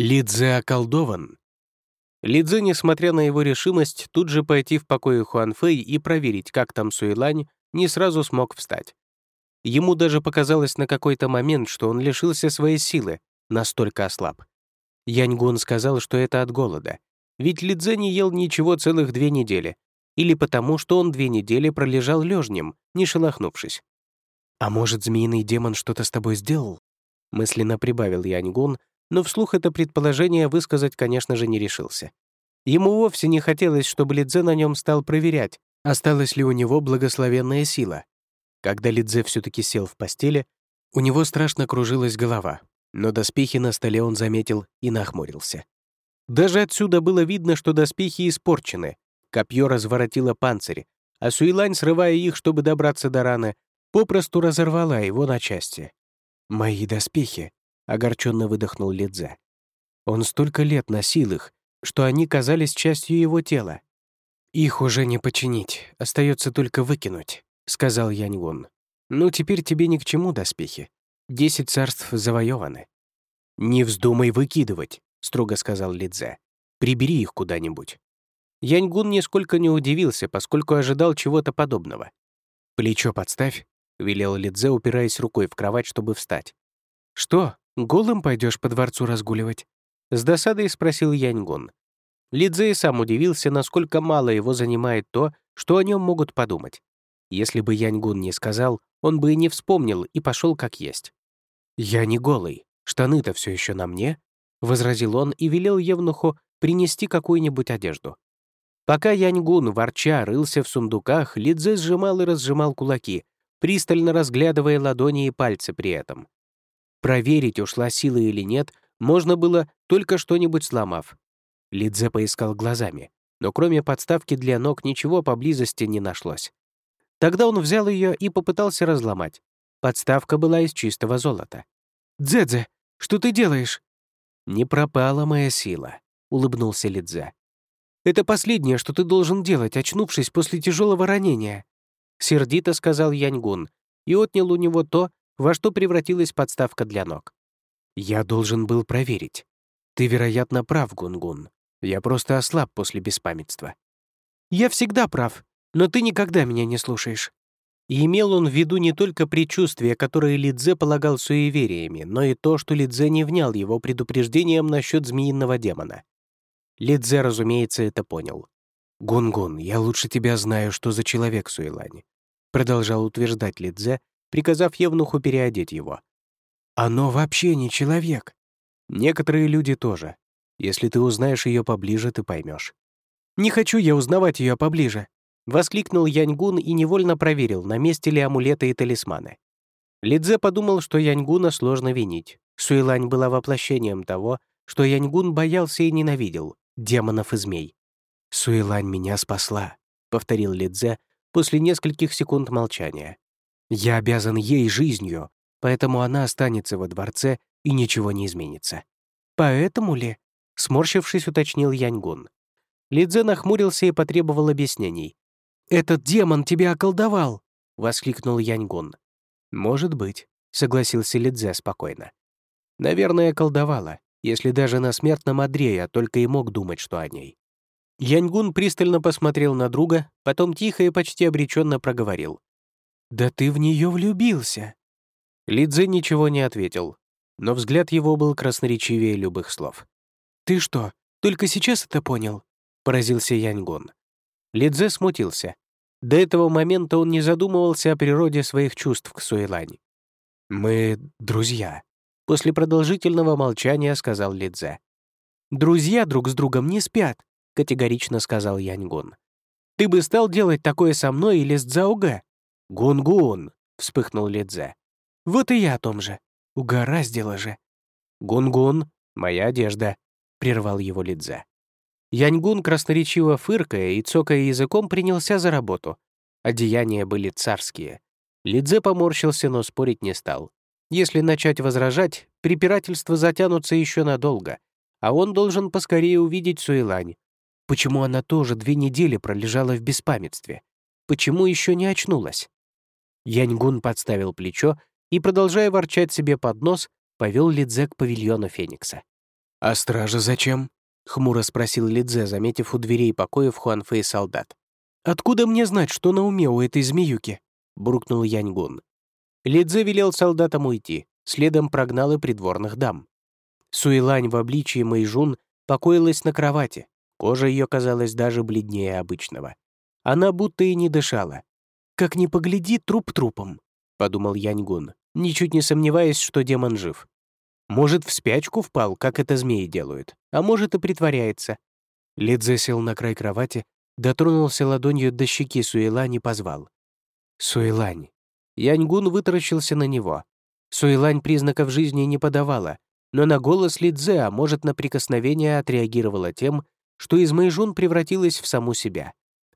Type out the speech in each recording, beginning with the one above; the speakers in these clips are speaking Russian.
Лидзе околдован. Лидзе, несмотря на его решимость, тут же пойти в покое Хуанфэй и проверить, как там Суэлань, не сразу смог встать. Ему даже показалось на какой-то момент, что он лишился своей силы, настолько ослаб. Яньгун сказал, что это от голода. Ведь Лидзе не ел ничего целых две недели. Или потому, что он две недели пролежал лежнем, не шелохнувшись. «А может, змеиный демон что-то с тобой сделал?» Мысленно прибавил Яньгун, но вслух это предположение высказать, конечно же, не решился. Ему вовсе не хотелось, чтобы Лидзе на нем стал проверять, осталась ли у него благословенная сила. Когда Лидзе все таки сел в постели, у него страшно кружилась голова, но доспехи на столе он заметил и нахмурился. Даже отсюда было видно, что доспехи испорчены. Копье разворотило панцирь, а Суэлань, срывая их, чтобы добраться до раны, попросту разорвала его на части. «Мои доспехи», огорченно выдохнул Лидзе. Он столько лет носил их, что они казались частью его тела. «Их уже не починить, остается только выкинуть», — сказал Яньгун. «Ну, теперь тебе ни к чему доспехи. Десять царств завоеваны». «Не вздумай выкидывать», — строго сказал Лидзе. «Прибери их куда-нибудь». Яньгун нисколько не удивился, поскольку ожидал чего-то подобного. «Плечо подставь», — велел Лидзе, упираясь рукой в кровать, чтобы встать. «Что?» «Голым пойдешь по дворцу разгуливать?» С досадой спросил Яньгун. Лидзе сам удивился, насколько мало его занимает то, что о нем могут подумать. Если бы Яньгун не сказал, он бы и не вспомнил и пошел как есть. «Я не голый, штаны-то все еще на мне», — возразил он и велел Евнуху принести какую-нибудь одежду. Пока Яньгун, ворча, рылся в сундуках, Лидзе сжимал и разжимал кулаки, пристально разглядывая ладони и пальцы при этом. Проверить, ушла сила или нет, можно было, только что-нибудь сломав. Лидзе поискал глазами, но кроме подставки для ног ничего поблизости не нашлось. Тогда он взял ее и попытался разломать. Подставка была из чистого золота. «Дзэдзе, что ты делаешь?» «Не пропала моя сила», — улыбнулся Лидзе. «Это последнее, что ты должен делать, очнувшись после тяжелого ранения», — сердито сказал Яньгун и отнял у него то, во что превратилась подставка для ног. Я должен был проверить. Ты, вероятно, прав, Гунгун. Я просто ослаб после беспамятства. Я всегда прав, но ты никогда меня не слушаешь. И имел он в виду не только предчувствия, которые Лидзе полагал суевериями, но и то, что Лидзе не внял его предупреждением насчет змеиного демона. Лидзе, разумеется, это понял. «Гунгун, я лучше тебя знаю, что за человек Суэлань», продолжал утверждать Лидзе, приказав Евнуху переодеть его. «Оно вообще не человек. Некоторые люди тоже. Если ты узнаешь ее поближе, ты поймешь. «Не хочу я узнавать ее поближе», — воскликнул Яньгун и невольно проверил, на месте ли амулеты и талисманы. Лидзе подумал, что Яньгуна сложно винить. Суэлань была воплощением того, что Яньгун боялся и ненавидел — демонов и змей. «Суэлань меня спасла», — повторил Лидзе после нескольких секунд молчания. Я обязан ей жизнью, поэтому она останется во дворце и ничего не изменится. Поэтому ли? Сморщившись, уточнил Яньгун. Лидзе нахмурился и потребовал объяснений. «Этот демон тебя околдовал!» — воскликнул Яньгун. «Может быть», — согласился Лидзе спокойно. «Наверное, колдовала, если даже на смертном одре я только и мог думать, что о ней». Яньгун пристально посмотрел на друга, потом тихо и почти обреченно проговорил. «Да ты в нее влюбился!» Лидзе ничего не ответил, но взгляд его был красноречивее любых слов. «Ты что, только сейчас это понял?» — поразился Яньгон. Лидзе смутился. До этого момента он не задумывался о природе своих чувств к Суэлань. «Мы друзья», — после продолжительного молчания сказал Лидзе. «Друзья друг с другом не спят», — категорично сказал Яньгон. «Ты бы стал делать такое со мной или с Цзаога?» «Гун-гун!» — вспыхнул Лидзе. «Вот и я о том же. Угораздило же». «Гун-гун, моя одежда», — прервал его Лидзе. Яньгун, красноречиво фыркая и цокая языком, принялся за работу. Одеяния были царские. Лидзе поморщился, но спорить не стал. Если начать возражать, препирательства затянутся еще надолго, а он должен поскорее увидеть Суэлань. Почему она тоже две недели пролежала в беспамятстве? Почему еще не очнулась? Яньгун подставил плечо и, продолжая ворчать себе под нос, повел Лидзе к павильону Феникса. «А стража зачем?» — хмуро спросил Лидзе, заметив у дверей покоев Хуанфэй солдат. «Откуда мне знать, что на уме у этой змеюки?» — буркнул Яньгун. Лидзе велел солдатам уйти, следом прогнал и придворных дам. Суэлань в обличии Мэйжун покоилась на кровати, кожа ее казалась даже бледнее обычного. Она будто и не дышала. «Как ни погляди, труп трупом», — подумал Яньгун, ничуть не сомневаясь, что демон жив. Может, в спячку впал, как это змеи делают, а может и притворяется. Лидзе сел на край кровати, дотронулся ладонью до щеки Суэлань и позвал. «Суэлань». Яньгун вытаращился на него. Суэлань признаков жизни не подавала, но на голос Лидзе, а может, на прикосновение отреагировала тем, что из Мэйжун превратилась в саму себя.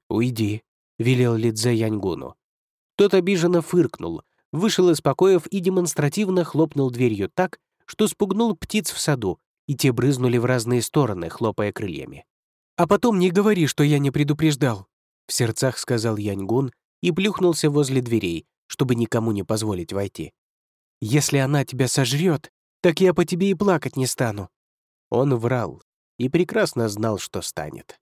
«Уйди», — велел Лидзе Яньгуну. Тот обиженно фыркнул, вышел из покоев и демонстративно хлопнул дверью так, что спугнул птиц в саду, и те брызнули в разные стороны, хлопая крыльями. «А потом не говори, что я не предупреждал», — в сердцах сказал Яньгун и плюхнулся возле дверей, чтобы никому не позволить войти. «Если она тебя сожрет, так я по тебе и плакать не стану». Он врал и прекрасно знал, что станет.